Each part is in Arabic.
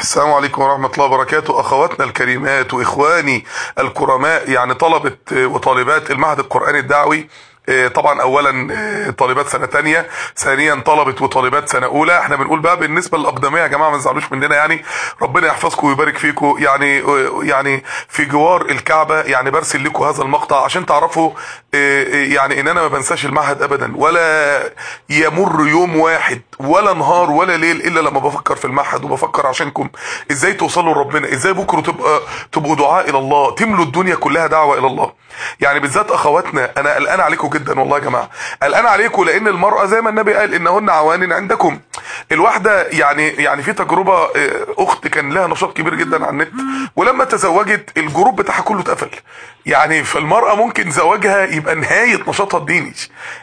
السلام عليكم ورحمة الله وبركاته. أخواتنا الكريمات وإخواني الكرماء يعني طلبة وطالبات المعهد القرآني الدعوي طبعا اولا آه، طالبات سنة تانية ثانيا طلبه وطالبات سنة أولى. إحنا بنقول بقى بالنسبة للأقدمية يا جماعة ما تزعلوش مننا يعني. ربنا يحفظكم ويبارك فيكم. يعني آه، يعني في جوار الكعبة يعني برسل لكم هذا المقطع عشان تعرفوا آه، آه، يعني إن أنا ما بنساش المعهد ابدا. ولا يمر يوم واحد ولا نهار ولا ليل إلا لما بفكر في المعهد وبفكر عشانكم. إزاي توصلوا لربنا؟ إزاي بكرة تبقى تبقوا دعاء إلى الله؟ تملوا الدنيا كلها دعوة إلى الله. يعني بالذات أخواتنا أنا قلقان عليكم جدا والله يا جماعة. قلقان عليكم لأن المرأة زي ما النبي قال إنهن عوان عندكم. الواحدة يعني يعني في تجربة آه، أخت كان لها نشاط كبير جدا على النت ولما تزوجت الجروب بتاعها كله اتقفل. يعني فالمراه ممكن زواجها يبقى نهاية نشاطها الديني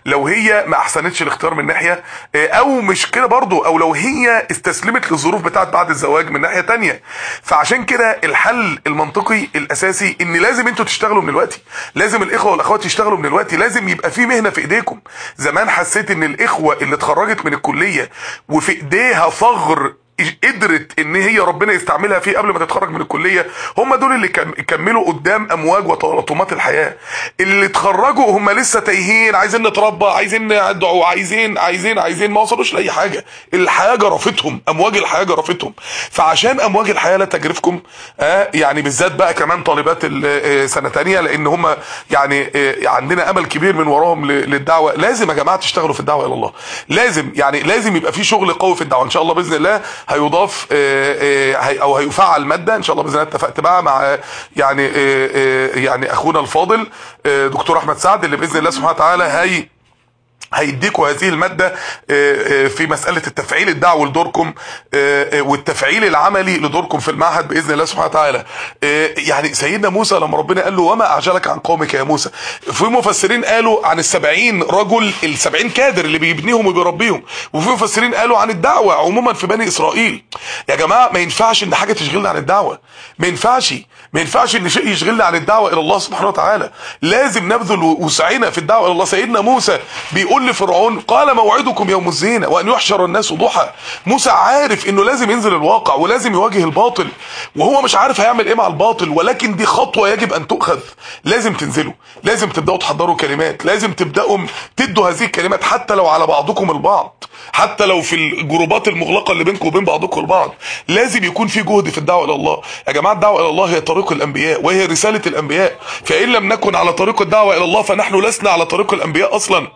لو هي ما أحسنتش الاختيار من ناحية آه، أو مش كده برضو أو لو هي استسلمت للظروف بتاعت بعد الزواج من ناحية تانية. فعشان كده الحل المنطقي الأساسي إن لازم أنتوا تشتغلوا من الوقت لازم الإخوة والأخوات يشتغلوا من الوقت لازم يبقى في مهنة في إيديكم. زمان حسيت إن الإخوة اللي اتخرجت من الكلية وفي ايديها ثغر قدرت إن هي ربنا يستعملها فيه قبل ما تتخرج من الكلية هم دول اللي كم- كملوا قدام أمواج وتلاطمات الحياة. اللي اتخرجوا هم لسه تايهين عايزين نتربى عايزين ندعو عايزين عايزين عايزين ما وصلوش لأي حاجة. الحياة جرفتهم أمواج الحياة جرفتهم. فعشان أمواج الحياة لا تجرفكم آه يعني بالذات بقى كمان طالبات ال- آه، سنة تانية لأن هم يعني آه، عندنا أمل كبير من وراهم للدعوة. لازم يا جماعة تشتغلوا في الدعوة إلى الله. لازم يعني لازم يبقى في شغل قوي في الدعوة. إن شاء الله بإذن الله هيضاف آه، آه، أو هيفعل مادة إن شاء الله بإذن الله اتفقت بقى مع آه، يعني يعني أخونا الفاضل دكتور أحمد سعد اللي بإذن الله سبحانه وتعالى هي هيديكوا هذه المادة آه، آه، في مسألة التفعيل الدعوي لدوركم آه، والتفعيل العملي لدوركم في المعهد بإذن الله سبحانه وتعالى. يعني سيدنا موسى لما ربنا قال له وما أعجلك عن قومك يا موسى في مفسرين قالوا عن السبعين رجل السبعين كادر اللي بيبنيهم وبيربيهم وفي مفسرين قالوا عن الدعوة عموما في بني إسرائيل. يا جماعة ما ينفعش إن حاجة تشغلنا عن الدعوة. ما ينفعش ما ينفعش إن شيء يشغلنا عن الدعوة إلى الله سبحانه وتعالى. لازم نبذل وسعنا في الدعوة إلى الله. سيدنا موسى بيقول لفرعون قال موعدكم يوم الزينة وأن يحشر الناس ضحى. موسى عارف إنه لازم ينزل الواقع ولازم يواجه الباطل وهو مش عارف هيعمل إيه مع الباطل ولكن دي خطوة يجب أن تؤخذ. لازم تنزلوا لازم تبدأوا تحضروا كلمات لازم تبدأوا تدوا هذه الكلمات حتى لو على بعضكم البعض حتى لو في الجروبات المغلقة اللي بينكم وبين بعضكم البعض. لازم يكون في جهد في الدعوة إلى الله. يا جماعة الدعوة إلى الله هي طريق الأنبياء وهي رسالة الأنبياء. فإن لم نكن على طريق الدعوة إلى الله فنحن لسنا على طريق الأنبياء أصلا.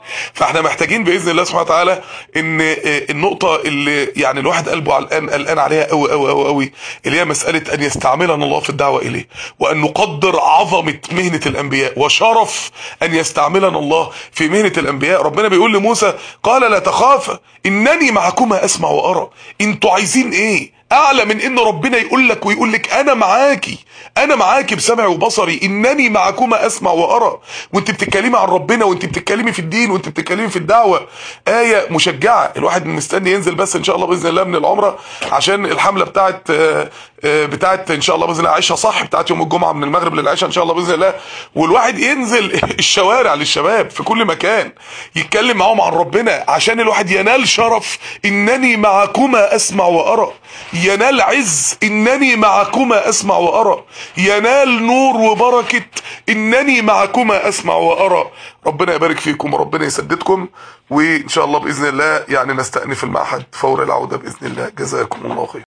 فاحنا محتاجين بإذن الله سبحانه وتعالى إن آه، النقطة اللي يعني الواحد قلبه قلقان قلقان عليها قوي قوي قوي قوي اللي هي مسألة أن يستعملنا الله في الدعوة إليه وأن نقدر عظمة مهنة الأنبياء وشرف أن يستعملنا الله في مهنة الأنبياء. ربنا بيقول لموسى قال لا تخافا إنني معكما أسمع وأرى. إنتوا عايزين إيه؟ اعلى من إن ربنا يقول لك ويقول لك أنا معاكي. أنا معاكي بسمعي وبصري. إنني معكما أسمع وأرى. وأنت بتتكلمي عن ربنا وأنت بتتكلمي في الدين وأنت بتتكلمي في الدعوة. آية مشجعة. الواحد مستني ينزل بس إن شاء الله بإذن الله من العمرة عشان الحملة بتاعت آه، آه، بتاعت إن شاء الله بإذن الله عيشها صح بتاعت يوم الجمعة من المغرب للعشاء إن شاء الله بإذن الله. والواحد ينزل الشوارع للشباب في كل مكان يتكلم معاهم عن ربنا عشان الواحد ينال شرف. إنني معكما أسمع وأرى. ينال عز إنني معكما أسمع وأرى. ينال نور وبركة إنني معكما أسمع وأرى. ربنا يبارك فيكم وربنا يسددكم وإن شاء الله بإذن الله يعني نستأنف المعهد فور العودة بإذن الله. جزاكم الله خير.